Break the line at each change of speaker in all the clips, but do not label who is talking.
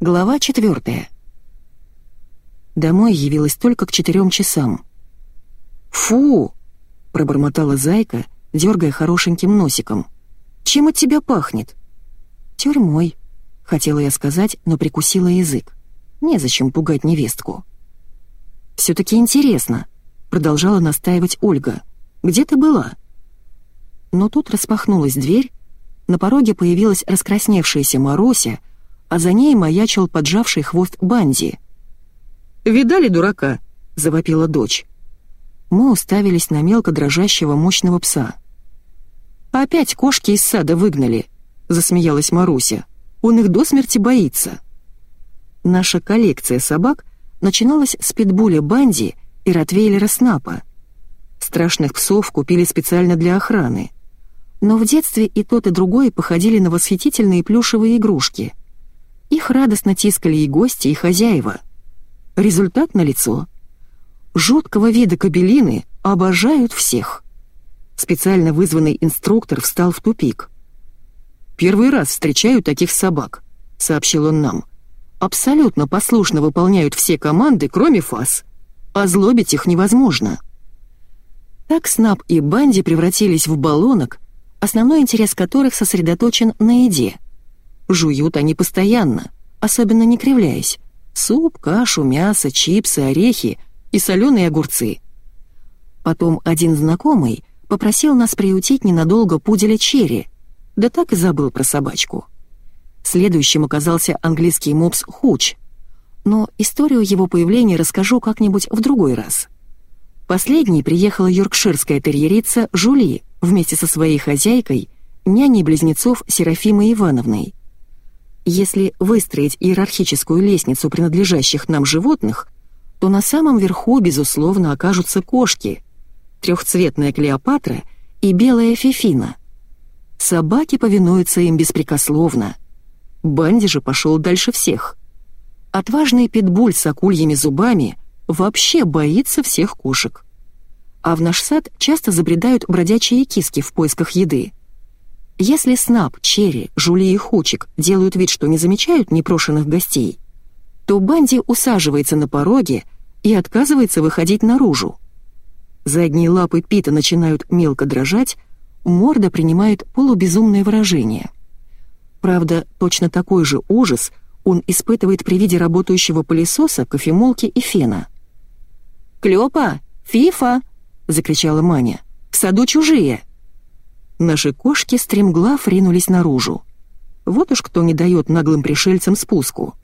Глава четвертая. Домой явилась только к четырем часам. «Фу!» — пробормотала зайка, дергая хорошеньким носиком. «Чем от тебя пахнет?» «Тюрьмой», — хотела я сказать, но прикусила язык. Незачем пугать невестку. «Все-таки интересно», — продолжала настаивать Ольга. «Где ты была?» Но тут распахнулась дверь, на пороге появилась раскрасневшаяся Маруся, а за ней маячил поджавший хвост Банди. «Видали дурака?» — завопила дочь. Мы уставились на мелко дрожащего мощного пса. «Опять кошки из сада выгнали», — засмеялась Маруся. «Он их до смерти боится». Наша коллекция собак начиналась с питбуля Банди и ротвейлера Снапа. Страшных псов купили специально для охраны. Но в детстве и тот, и другой походили на восхитительные плюшевые игрушки. Их радостно тискали и гости, и хозяева. Результат налицо. Жуткого вида кабелины обожают всех. Специально вызванный инструктор встал в тупик. «Первый раз встречаю таких собак», — сообщил он нам. «Абсолютно послушно выполняют все команды, кроме фаз. Озлобить их невозможно». Так Снап и Банди превратились в баллонок, основной интерес которых сосредоточен на еде — Жуют они постоянно, особенно не кривляясь. Суп, кашу, мясо, чипсы, орехи и соленые огурцы. Потом один знакомый попросил нас приютить ненадолго пуделя Черри, да так и забыл про собачку. Следующим оказался английский мопс Хуч, но историю его появления расскажу как-нибудь в другой раз. Последней приехала йоркширская терьерица Жули вместе со своей хозяйкой, няней близнецов Серафимой Ивановной. Если выстроить иерархическую лестницу принадлежащих нам животных, то на самом верху, безусловно, окажутся кошки, трехцветная Клеопатра и белая Фифина. Собаки повинуются им беспрекословно. Банди же пошел дальше всех. Отважный питбуль с акульями зубами вообще боится всех кошек. А в наш сад часто забредают бродячие киски в поисках еды. Если Снап, Черри, Жули и Хучик делают вид, что не замечают непрошенных гостей, то Банди усаживается на пороге и отказывается выходить наружу. Задние лапы Пита начинают мелко дрожать, морда принимает полубезумное выражение. Правда, точно такой же ужас он испытывает при виде работающего пылесоса, кофемолки и фена. «Клёпа! Фифа!» — закричала Маня. «В саду чужие!» Наши кошки стремглав ринулись наружу. Вот уж кто не дает наглым пришельцам спуску.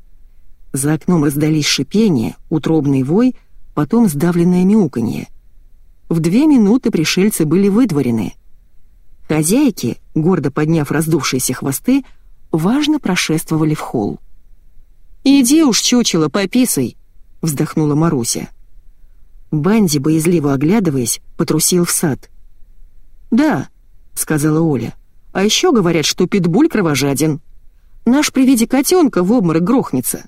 За окном раздались шипение, утробный вой, потом сдавленное мяуканье. В две минуты пришельцы были выдворены. Хозяйки, гордо подняв раздувшиеся хвосты, важно прошествовали в холл. «Иди уж, чучело, пописай!» — вздохнула Маруся. Банди, боязливо оглядываясь, потрусил в сад. «Да, — сказала Оля. «А еще говорят, что питбуль кровожаден. Наш при виде котенка в обморок грохнется».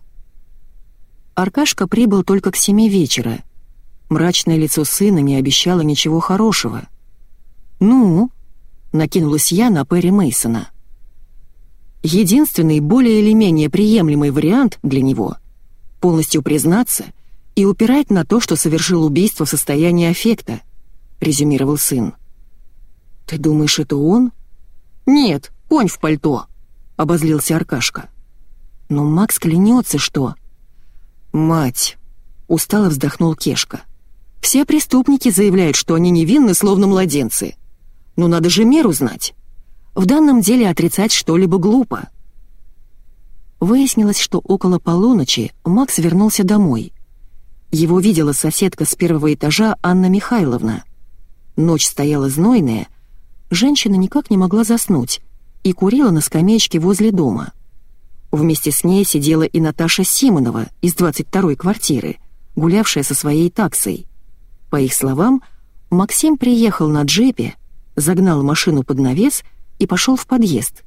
Аркашка прибыл только к семи вечера. Мрачное лицо сына не обещало ничего хорошего. «Ну?» — накинулась я на Перри Мейсона. Единственный более или менее приемлемый вариант для него — полностью признаться и упирать на то, что совершил убийство в состоянии аффекта, — резюмировал сын. «Ты думаешь, это он?» «Нет, конь в пальто», — обозлился Аркашка. «Но Макс клянется, что...» «Мать!» — устало вздохнул Кешка. «Все преступники заявляют, что они невинны, словно младенцы. Но надо же меру знать. В данном деле отрицать что-либо глупо». Выяснилось, что около полуночи Макс вернулся домой. Его видела соседка с первого этажа Анна Михайловна. Ночь стояла знойная, женщина никак не могла заснуть и курила на скамеечке возле дома. Вместе с ней сидела и Наташа Симонова из 22-й квартиры, гулявшая со своей таксой. По их словам, Максим приехал на джепе, загнал машину под навес и пошел в подъезд.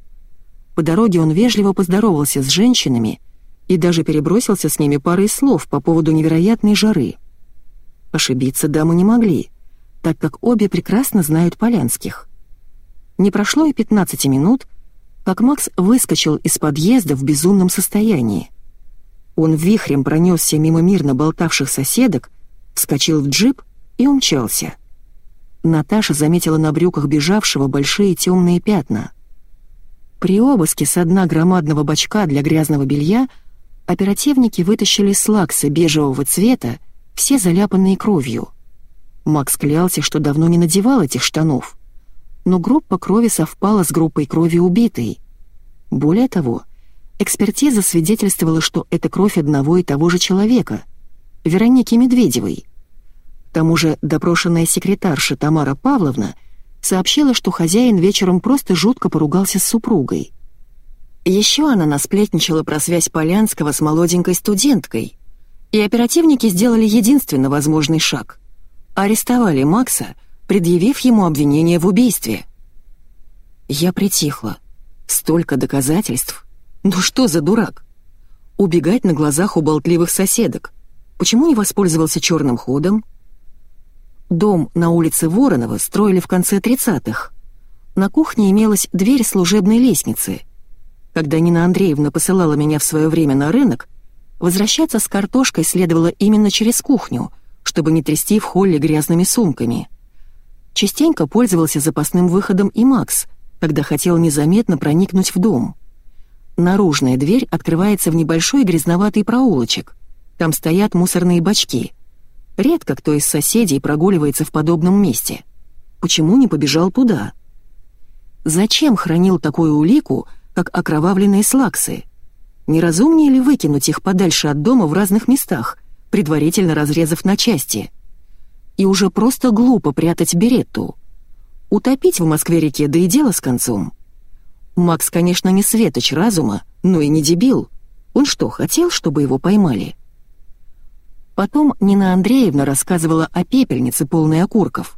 По дороге он вежливо поздоровался с женщинами и даже перебросился с ними парой слов по поводу невероятной жары. Ошибиться дамы не могли, так как обе прекрасно знают Полянских. Не прошло и 15 минут, как Макс выскочил из подъезда в безумном состоянии. Он вихрем пронесся мимо мирно болтавших соседок, вскочил в джип и умчался. Наташа заметила на брюках бежавшего большие темные пятна. При обыске с дна громадного бачка для грязного белья оперативники вытащили слаксы бежевого цвета, все заляпанные кровью. Макс клялся, что давно не надевал этих штанов. Но группа крови совпала с группой крови убитой. Более того, экспертиза свидетельствовала, что это кровь одного и того же человека — Вероники Медведевой. К тому же допрошенная секретарша Тамара Павловна сообщила, что хозяин вечером просто жутко поругался с супругой. Еще она насплетничала про связь Полянского с молоденькой студенткой, и оперативники сделали единственно возможный шаг — арестовали Макса, предъявив ему обвинение в убийстве. Я притихла. Столько доказательств. Ну что за дурак? Убегать на глазах у болтливых соседок. Почему не воспользовался черным ходом? Дом на улице Воронова строили в конце 30-х. На кухне имелась дверь служебной лестницы. Когда Нина Андреевна посылала меня в свое время на рынок, возвращаться с картошкой следовало именно через кухню, чтобы не трясти в холле грязными сумками. Частенько пользовался запасным выходом и Макс, когда хотел незаметно проникнуть в дом. Наружная дверь открывается в небольшой грязноватый проулочек. Там стоят мусорные бачки — Редко кто из соседей прогуливается в подобном месте. Почему не побежал туда? Зачем хранил такую улику, как окровавленные слаксы? Неразумнее ли выкинуть их подальше от дома в разных местах, предварительно разрезав на части? И уже просто глупо прятать беретту. Утопить в Москве-реке, да и дело с концом. Макс, конечно, не светоч разума, но и не дебил. Он что, хотел, чтобы его поймали? Потом Нина Андреевна рассказывала о пепельнице, полной окурков.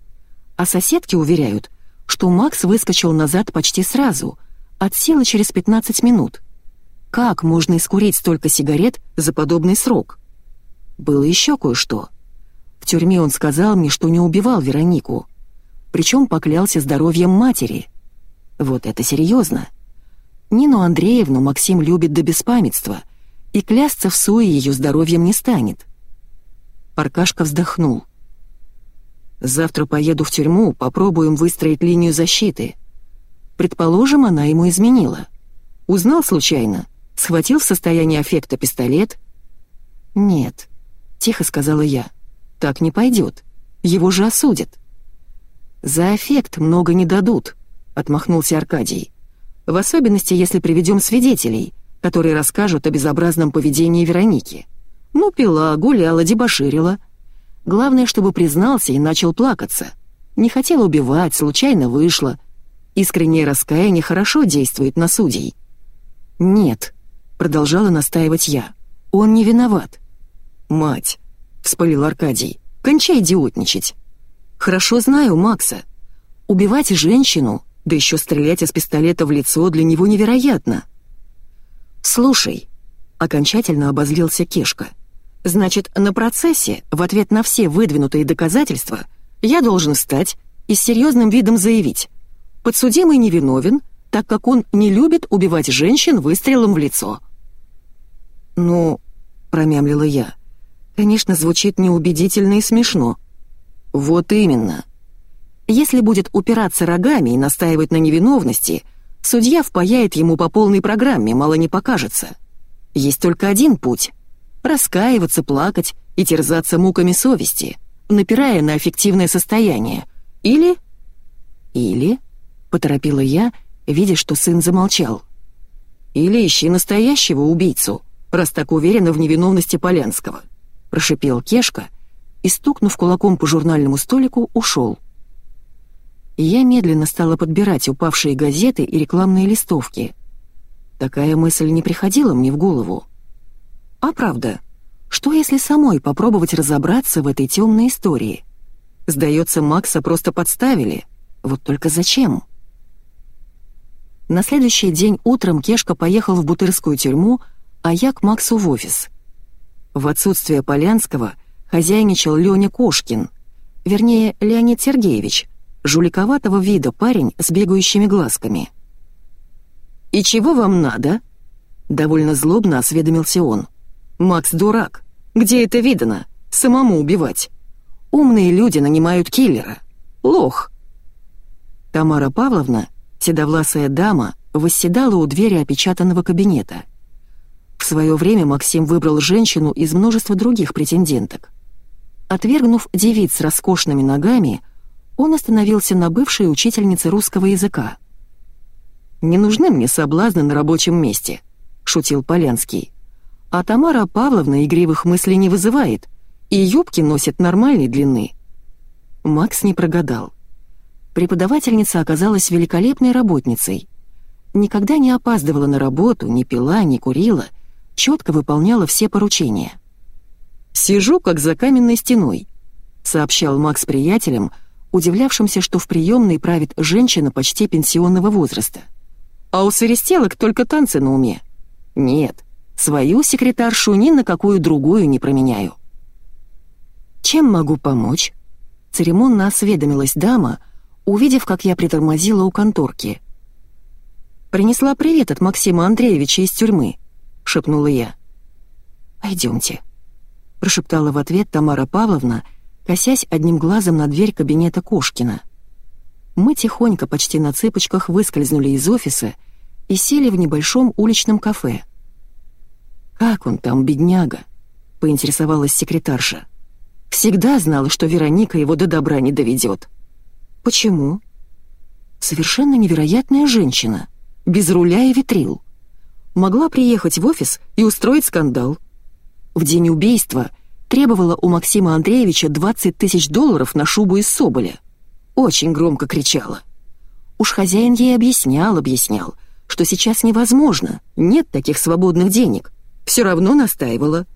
А соседки уверяют, что Макс выскочил назад почти сразу, от силы через 15 минут. Как можно искурить столько сигарет за подобный срок? Было еще кое-что. В тюрьме он сказал мне, что не убивал Веронику. Причем поклялся здоровьем матери. Вот это серьезно. Нину Андреевну Максим любит до беспамятства, и клясться в суе ее здоровьем не станет. Аркашка вздохнул. «Завтра поеду в тюрьму, попробуем выстроить линию защиты. Предположим, она ему изменила. Узнал случайно? Схватил в состоянии аффекта пистолет?» «Нет», — тихо сказала я. «Так не пойдет. Его же осудят». «За эффект много не дадут», — отмахнулся Аркадий. «В особенности, если приведем свидетелей, которые расскажут о безобразном поведении Вероники». Ну, пила, гуляла, дебоширила. Главное, чтобы признался и начал плакаться. Не хотел убивать, случайно вышло. Искреннее раскаяние хорошо действует на судей. «Нет», — продолжала настаивать я, — «он не виноват». «Мать», — вспылил Аркадий, — «кончай идиотничать». «Хорошо знаю Макса. Убивать женщину, да еще стрелять из пистолета в лицо для него невероятно». «Слушай», — окончательно обозлился Кешка, — Значит, на процессе, в ответ на все выдвинутые доказательства, я должен встать и с серьезным видом заявить. Подсудимый невиновен, так как он не любит убивать женщин выстрелом в лицо. «Ну», — промямлила я, — «конечно, звучит неубедительно и смешно». «Вот именно. Если будет упираться рогами и настаивать на невиновности, судья впаяет ему по полной программе, мало не покажется. Есть только один путь — раскаиваться, плакать и терзаться муками совести, напирая на аффективное состояние. Или... Или... Поторопила я, видя, что сын замолчал. Или ищи настоящего убийцу, раз так уверена в невиновности Полянского. Прошипел Кешка и, стукнув кулаком по журнальному столику, ушел. Я медленно стала подбирать упавшие газеты и рекламные листовки. Такая мысль не приходила мне в голову. А правда, что если самой попробовать разобраться в этой темной истории? Сдается, Макса просто подставили. Вот только зачем? На следующий день утром Кешка поехал в Бутырскую тюрьму, а я к Максу в офис. В отсутствие Полянского хозяйничал Леня Кошкин, вернее, Леонид Сергеевич, жуликоватого вида парень с бегающими глазками. «И чего вам надо?» — довольно злобно осведомился он. Макс дурак. Где это видано? Самому убивать. Умные люди нанимают киллера. Лох. Тамара Павловна, седовласая дама, восседала у двери опечатанного кабинета. В свое время Максим выбрал женщину из множества других претенденток. Отвергнув девиц с роскошными ногами, он остановился на бывшей учительнице русского языка. «Не нужны мне соблазны на рабочем месте», — шутил Полянский. «А Тамара Павловна игривых мыслей не вызывает, и юбки носит нормальной длины». Макс не прогадал. Преподавательница оказалась великолепной работницей. Никогда не опаздывала на работу, не пила, не курила, четко выполняла все поручения. «Сижу, как за каменной стеной», — сообщал Макс приятелям, удивлявшимся, что в приемной правит женщина почти пенсионного возраста. «А у свиристелок только танцы на уме. Нет, свою секретаршу ни на какую другую не променяю». «Чем могу помочь?» — церемонно осведомилась дама, увидев, как я притормозила у конторки. «Принесла привет от Максима Андреевича из тюрьмы», — шепнула я. «Пойдемте», — прошептала в ответ Тамара Павловна, — косясь одним глазом на дверь кабинета Кошкина. Мы тихонько, почти на цыпочках, выскользнули из офиса и сели в небольшом уличном кафе. «Как он там, бедняга?» — поинтересовалась секретарша. «Всегда знала, что Вероника его до добра не доведет». «Почему?» «Совершенно невероятная женщина, без руля и витрил. Могла приехать в офис и устроить скандал. В день убийства — требовала у Максима Андреевича 20 тысяч долларов на шубу из соболя. Очень громко кричала. Уж хозяин ей объяснял, объяснял, что сейчас невозможно, нет таких свободных денег. Все равно настаивала.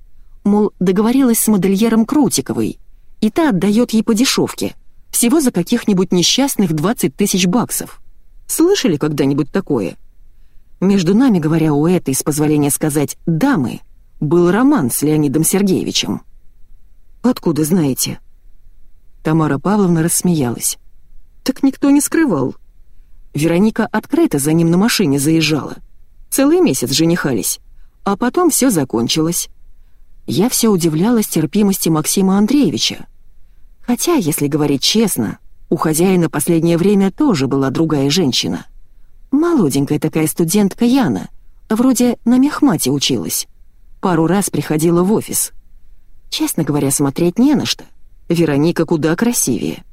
Мол, договорилась с модельером Крутиковой, и та отдает ей по дешевке, всего за каких-нибудь несчастных 20 тысяч баксов. Слышали когда-нибудь такое? Между нами, говоря у этой, с позволения сказать, дамы, был роман с Леонидом Сергеевичем. «Откуда знаете?» Тамара Павловна рассмеялась. «Так никто не скрывал. Вероника открыто за ним на машине заезжала. Целый месяц женихались, а потом все закончилось. Я все удивлялась терпимости Максима Андреевича. Хотя, если говорить честно, у хозяина последнее время тоже была другая женщина. Молоденькая такая студентка Яна, вроде на мехмате училась. Пару раз приходила в офис. Честно говоря, смотреть не на что. Вероника куда красивее.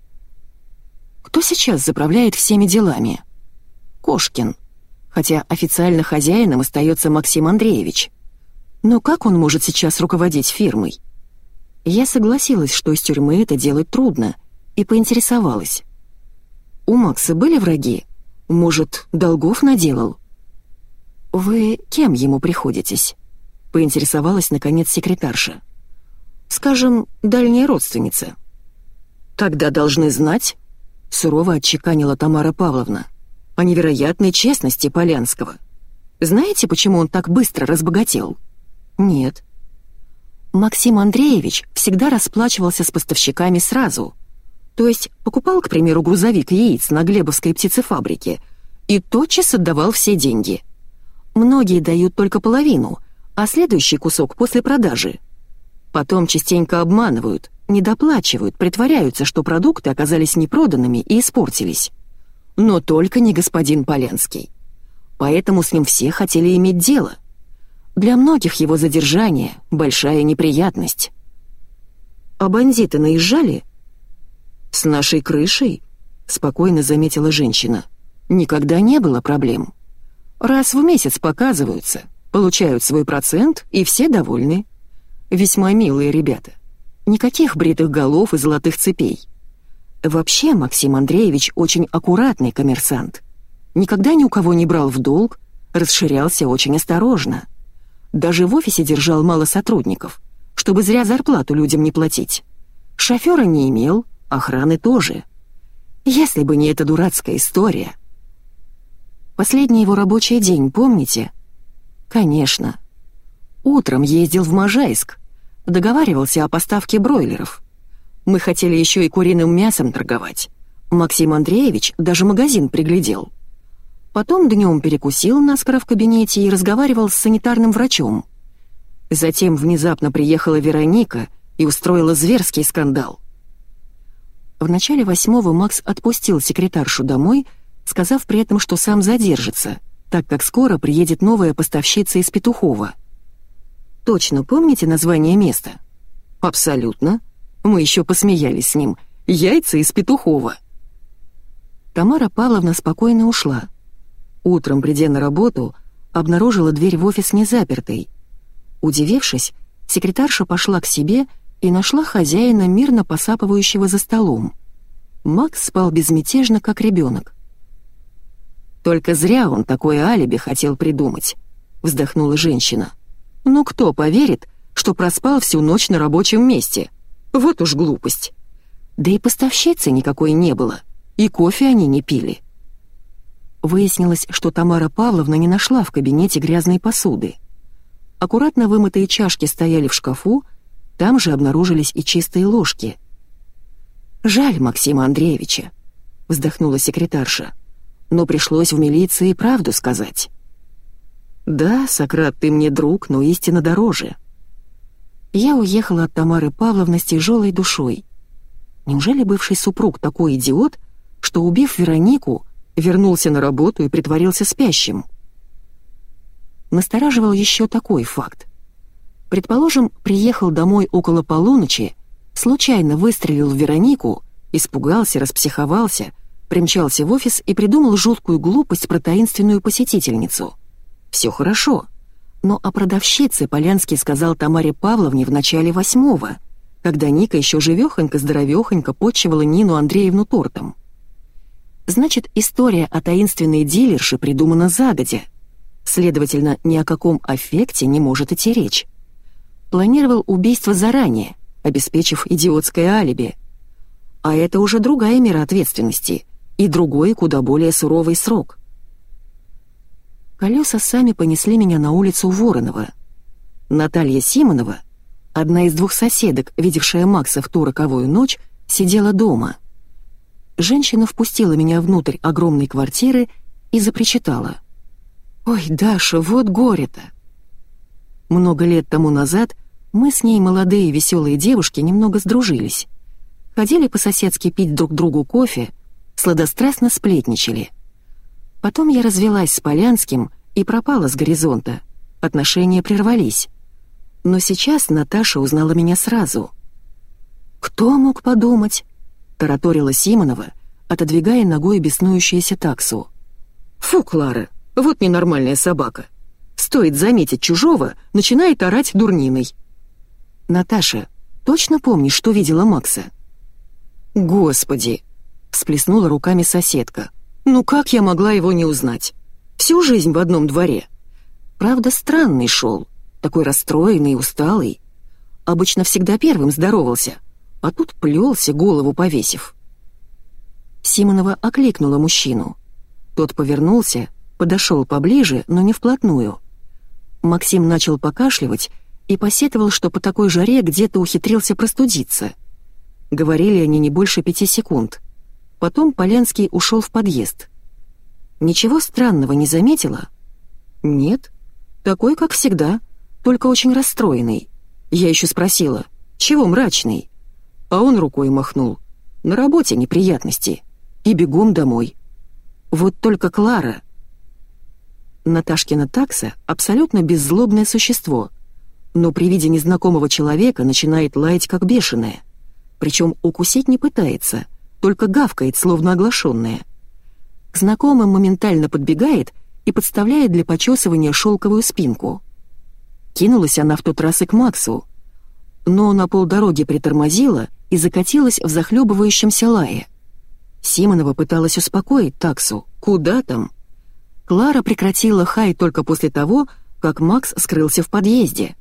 Кто сейчас заправляет всеми делами? Кошкин. Хотя официально хозяином остается Максим Андреевич. Но как он может сейчас руководить фирмой? Я согласилась, что из тюрьмы это делать трудно, и поинтересовалась. У Макса были враги? Может, долгов наделал? «Вы кем ему приходитесь?» — поинтересовалась, наконец, секретарша. Скажем, дальняя родственница. Тогда должны знать, сурово отчеканила Тамара Павловна, о невероятной честности Полянского. Знаете, почему он так быстро разбогател? Нет. Максим Андреевич всегда расплачивался с поставщиками сразу. То есть покупал, к примеру, грузовик яиц на Глебовской птицефабрике и тотчас отдавал все деньги. Многие дают только половину, а следующий кусок после продажи — Потом частенько обманывают, недоплачивают, притворяются, что продукты оказались непроданными и испортились. Но только не господин Поленский. Поэтому с ним все хотели иметь дело. Для многих его задержание — большая неприятность. А бандиты наезжали? «С нашей крышей?» — спокойно заметила женщина. «Никогда не было проблем. Раз в месяц показываются, получают свой процент, и все довольны. Весьма милые ребята. Никаких бритых голов и золотых цепей. Вообще, Максим Андреевич очень аккуратный коммерсант. Никогда ни у кого не брал в долг, расширялся очень осторожно. Даже в офисе держал мало сотрудников, чтобы зря зарплату людям не платить. Шофера не имел, охраны тоже. Если бы не эта дурацкая история. Последний его рабочий день, помните? Конечно. Утром ездил в Можайск, Договаривался о поставке бройлеров. Мы хотели еще и куриным мясом торговать. Максим Андреевич даже магазин приглядел. Потом днем перекусил наскоро в кабинете и разговаривал с санитарным врачом. Затем внезапно приехала Вероника и устроила зверский скандал. В начале восьмого Макс отпустил секретаршу домой, сказав при этом, что сам задержится, так как скоро приедет новая поставщица из Петухова. «Точно помните название места?» «Абсолютно. Мы еще посмеялись с ним. Яйца из Петухова». Тамара Павловна спокойно ушла. Утром, придя на работу, обнаружила дверь в офис незапертой. Удивившись, секретарша пошла к себе и нашла хозяина, мирно посапывающего за столом. Макс спал безмятежно, как ребенок. «Только зря он такое алиби хотел придумать», — вздохнула женщина. «Ну кто поверит, что проспал всю ночь на рабочем месте? Вот уж глупость. Да и поставщицы никакой не было, и кофе они не пили». Выяснилось, что Тамара Павловна не нашла в кабинете грязной посуды. Аккуратно вымытые чашки стояли в шкафу, там же обнаружились и чистые ложки. «Жаль Максима Андреевича», — вздохнула секретарша, «но пришлось в милиции правду сказать». «Да, Сократ, ты мне друг, но истина дороже». Я уехала от Тамары Павловны с тяжелой душой. Неужели бывший супруг такой идиот, что, убив Веронику, вернулся на работу и притворился спящим. Настораживал еще такой факт. Предположим, приехал домой около полуночи, случайно выстрелил в Веронику, испугался, распсиховался, примчался в офис и придумал жуткую глупость про таинственную посетительницу. Все хорошо. Но о продавщице Полянский сказал Тамаре Павловне в начале восьмого, когда Ника еще живехонько-здоровехонько почивала Нину Андреевну тортом. Значит, история о таинственной дилерше придумана загодя. Следовательно, ни о каком аффекте не может идти речь. Планировал убийство заранее, обеспечив идиотское алиби. А это уже другая мера ответственности и другой, куда более суровый срок. Колеса сами понесли меня на улицу Воронова. Наталья Симонова, одна из двух соседок, видевшая Макса в ту роковую ночь, сидела дома — Женщина впустила меня внутрь огромной квартиры и запричитала. «Ой, Даша, вот горе-то!» Много лет тому назад мы с ней, молодые веселые девушки, немного сдружились. Ходили по-соседски пить друг другу кофе, сладострастно сплетничали. Потом я развелась с Полянским и пропала с горизонта. Отношения прервались. Но сейчас Наташа узнала меня сразу. Кто мог подумать? тараторила Симонова, отодвигая ногой беснующуюся таксу. «Фу, Клара, вот ненормальная собака. Стоит заметить чужого, начинает орать дурниной». «Наташа, точно помнишь, что видела Макса?» «Господи!» — всплеснула руками соседка. «Ну как я могла его не узнать? Всю жизнь в одном дворе. Правда, странный шел, такой расстроенный и усталый. Обычно всегда первым здоровался, а тут плелся, голову повесив. Симонова окликнула мужчину. Тот повернулся, подошел поближе, но не вплотную. Максим начал покашливать и посетовал, что по такой жаре где-то ухитрился простудиться. Говорили они не больше пяти секунд. Потом Полянский ушел в подъезд. Ничего странного не заметила? Нет. Такой, как всегда, только очень расстроенный. Я еще спросила, чего мрачный? а он рукой махнул. На работе неприятности. И бегом домой. Вот только Клара... Наташкина такса — абсолютно беззлобное существо, но при виде незнакомого человека начинает лаять как бешеная. Причем укусить не пытается, только гавкает, словно оглашенная. К знакомым моментально подбегает и подставляет для почесывания шелковую спинку. Кинулась она в тот раз и к Максу, но на полдороги притормозила и закатилась в захлебывающемся лае. Симонова пыталась успокоить таксу. Куда там? Клара прекратила хай только после того, как Макс скрылся в подъезде.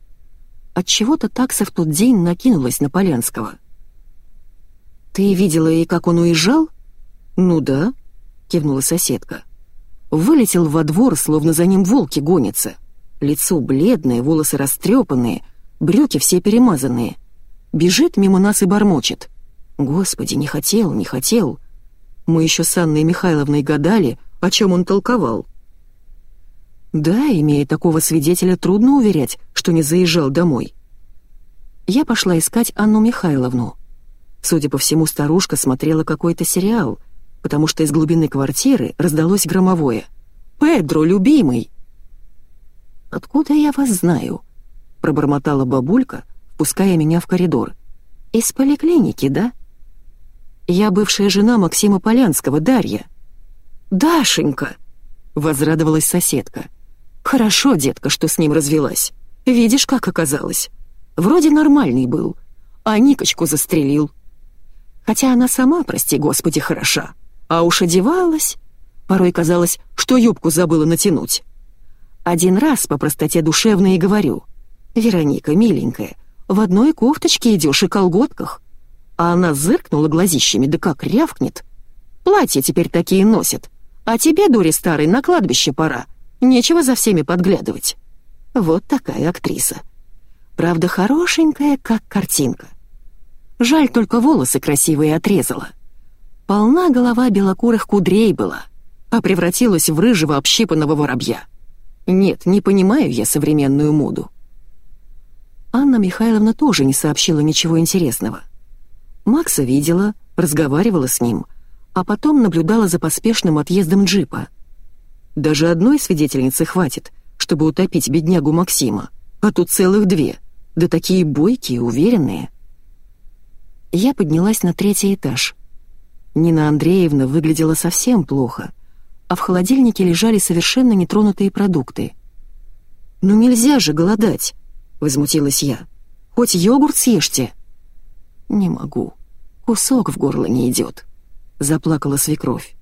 Отчего-то такса в тот день накинулась на Полянского. «Ты видела и как он уезжал?» «Ну да», — кивнула соседка. Вылетел во двор, словно за ним волки гонятся. Лицо бледное, волосы растрепанные, брюки все перемазанные. Бежит мимо нас и бормочет. Господи, не хотел, не хотел. Мы еще с Анной Михайловной гадали, о чем он толковал. Да, имея такого свидетеля, трудно уверять, что не заезжал домой. Я пошла искать Анну Михайловну. Судя по всему, старушка смотрела какой-то сериал, потому что из глубины квартиры раздалось громовое. «Педро, любимый!» «Откуда я вас знаю?» — пробормотала бабулька, впуская меня в коридор. «Из поликлиники, да?» «Я бывшая жена Максима Полянского, Дарья». «Дашенька!» — возрадовалась соседка. «Хорошо, детка, что с ним развелась. Видишь, как оказалось. Вроде нормальный был, а Никочку застрелил. Хотя она сама, прости господи, хороша. А уж одевалась. Порой казалось, что юбку забыла натянуть. Один раз по простоте душевной и говорю. «Вероника, миленькая, в одной кофточке идешь и колготках». А она зыркнула глазищами, да как рявкнет. «Платья теперь такие носят. А тебе, дури старой, на кладбище пора. Нечего за всеми подглядывать». Вот такая актриса. Правда, хорошенькая, как картинка. Жаль, только волосы красивые отрезала. Полна голова белокурых кудрей была, а превратилась в рыжего общипанного воробья. Нет, не понимаю я современную моду. Анна Михайловна тоже не сообщила ничего интересного. Макса видела, разговаривала с ним, а потом наблюдала за поспешным отъездом джипа. Даже одной свидетельницы хватит, чтобы утопить беднягу Максима, а тут целых две, да такие бойкие, уверенные — я поднялась на третий этаж. Нина Андреевна выглядела совсем плохо, а в холодильнике лежали совершенно нетронутые продукты. «Ну нельзя же голодать!» — возмутилась я. «Хоть йогурт съешьте!» «Не могу. Кусок в горло не идет», — заплакала свекровь.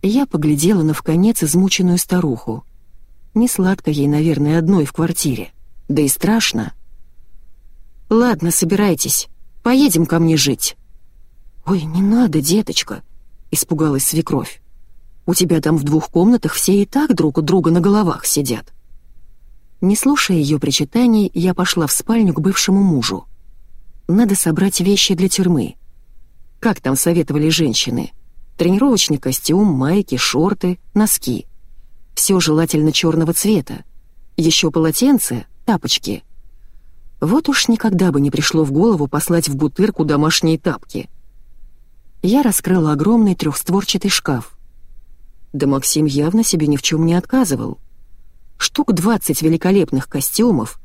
Я поглядела на вконец измученную старуху. Не сладко ей, наверное, одной в квартире. Да и страшно. «Ладно, собирайтесь. Поедем ко мне жить». «Ой, не надо, деточка», — испугалась свекровь. «У тебя там в двух комнатах все и так друг у друга на головах сидят». Не слушая ее причитаний, я пошла в спальню к бывшему мужу. Надо собрать вещи для тюрьмы. Как там советовали женщины? Тренировочный костюм, майки, шорты, носки. Все желательно черного цвета. Еще полотенце, тапочки — вот уж никогда бы не пришло в голову послать в бутырку домашние тапки. Я раскрыла огромный трехстворчатый шкаф. Да Максим явно себе ни в чем не отказывал. Штук 20 великолепных костюмов,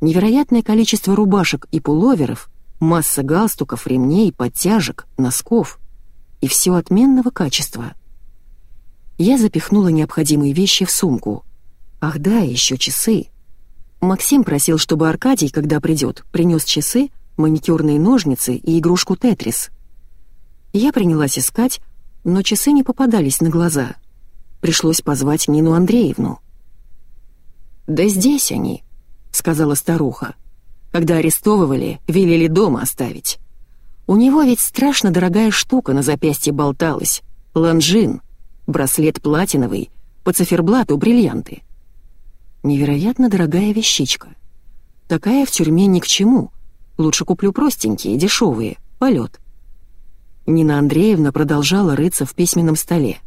невероятное количество рубашек и пуловеров, масса галстуков, ремней, подтяжек, носков. И все отменного качества. Я запихнула необходимые вещи в сумку. Ах да, еще часы. Максим просил, чтобы Аркадий, когда придет, принес часы, маникюрные ножницы и игрушку «Тетрис». Я принялась искать, но часы не попадались на глаза. Пришлось позвать Нину Андреевну. «Да здесь они», — сказала старуха. «Когда арестовывали, велели дома оставить. У него ведь страшно дорогая штука на запястье болталась. Ланжин, браслет платиновый, по циферблату бриллианты. Невероятно дорогая вещичка. Такая в тюрьме ни к чему. Лучше куплю простенькие, дешевые, полет. Нина Андреевна продолжала рыться в письменном столе.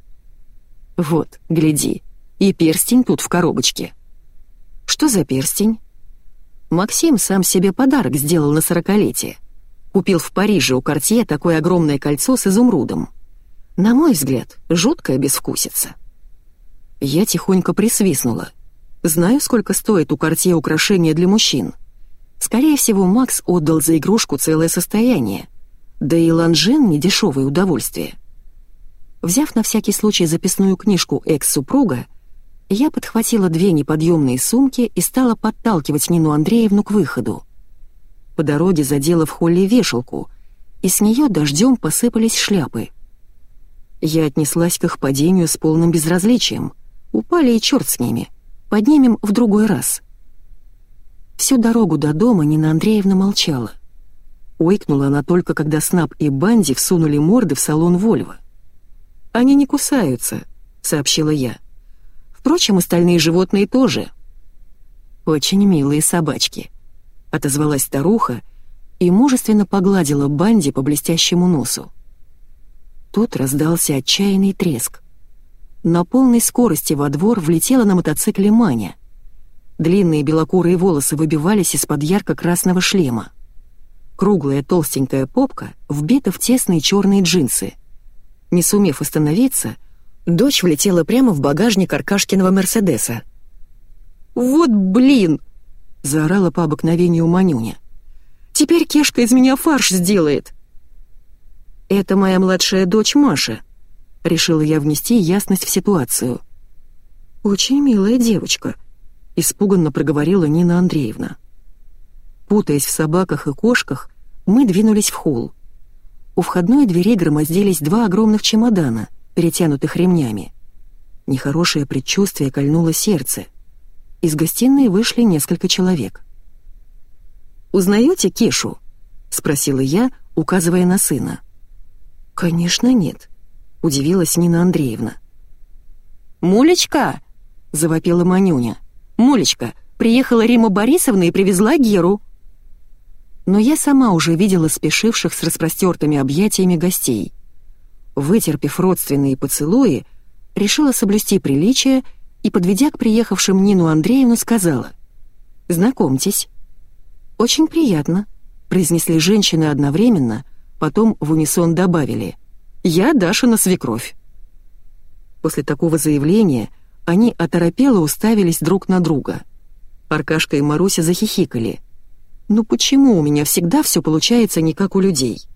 «Вот, гляди, и перстень тут в коробочке». «Что за перстень?» Максим сам себе подарок сделал на сорокалетие. Купил в Париже у Кортье такое огромное кольцо с изумрудом. На мой взгляд, жуткая безвкусица. Я тихонько присвистнула — Знаю, сколько стоит у Cartier украшения для мужчин. Скорее всего, Макс отдал за игрушку целое состояние. Да и ланжин — не дешевое удовольствие. Взяв на всякий случай записную книжку экс-супруга, я подхватила две неподъемные сумки и стала подталкивать Нину Андреевну к выходу. По дороге задела в холле вешалку, и с нее дождем посыпались шляпы. Я отнеслась к их падению с полным безразличием. Упали и черт с ними. Поднимем в другой раз». Всю дорогу до дома Нина Андреевна молчала. Ойкнула она только, когда Снап и Банди всунули морды в салон Вольво. «Они не кусаются», — сообщила я. «Впрочем, остальные животные тоже». «Очень милые собачки», — отозвалась старуха и мужественно погладила Банди по блестящему носу. Тут раздался отчаянный треск. На полной скорости во двор влетела на мотоцикле Маня. Длинные белокурые волосы выбивались из-под ярко-красного шлема. Круглая толстенькая попка вбита в тесные черные джинсы. Не сумев остановиться, дочь влетела прямо в багажник Аркашкиного Мерседеса. «Вот блин!» — заорала по обыкновению Манюня. «Теперь Кешка из меня фарш сделает!» «Это моя младшая дочь Маша», — решила я внести ясность в ситуацию. «Очень милая девочка», — испуганно проговорила Нина Андреевна. Путаясь в собаках и кошках, мы двинулись в холл. У входной двери громоздились два огромных чемодана, перетянутых ремнями. Нехорошее предчувствие кольнуло сердце. Из гостиной вышли несколько человек. «Узнаете Кешу?» — спросила я, указывая на сына. «Конечно нет», — удивилась Нина Андреевна. «Мулечка!» — завопила Манюня. «Мулечка, приехала Рима Борисовна и привезла Геру». Но я сама уже видела спешивших с распростертыми объятиями гостей. Вытерпев родственные поцелуи, решила соблюсти приличие и, подведя к приехавшим Нину Андреевну, сказала «Знакомьтесь». «Очень приятно», — произнесли женщины одновременно, потом в унисон добавили «Я Дашина свекровь». После такого заявления они оторопело уставились друг на друга. Аркашка и Маруся захихикали. «Ну почему у меня всегда все получается не как у людей?»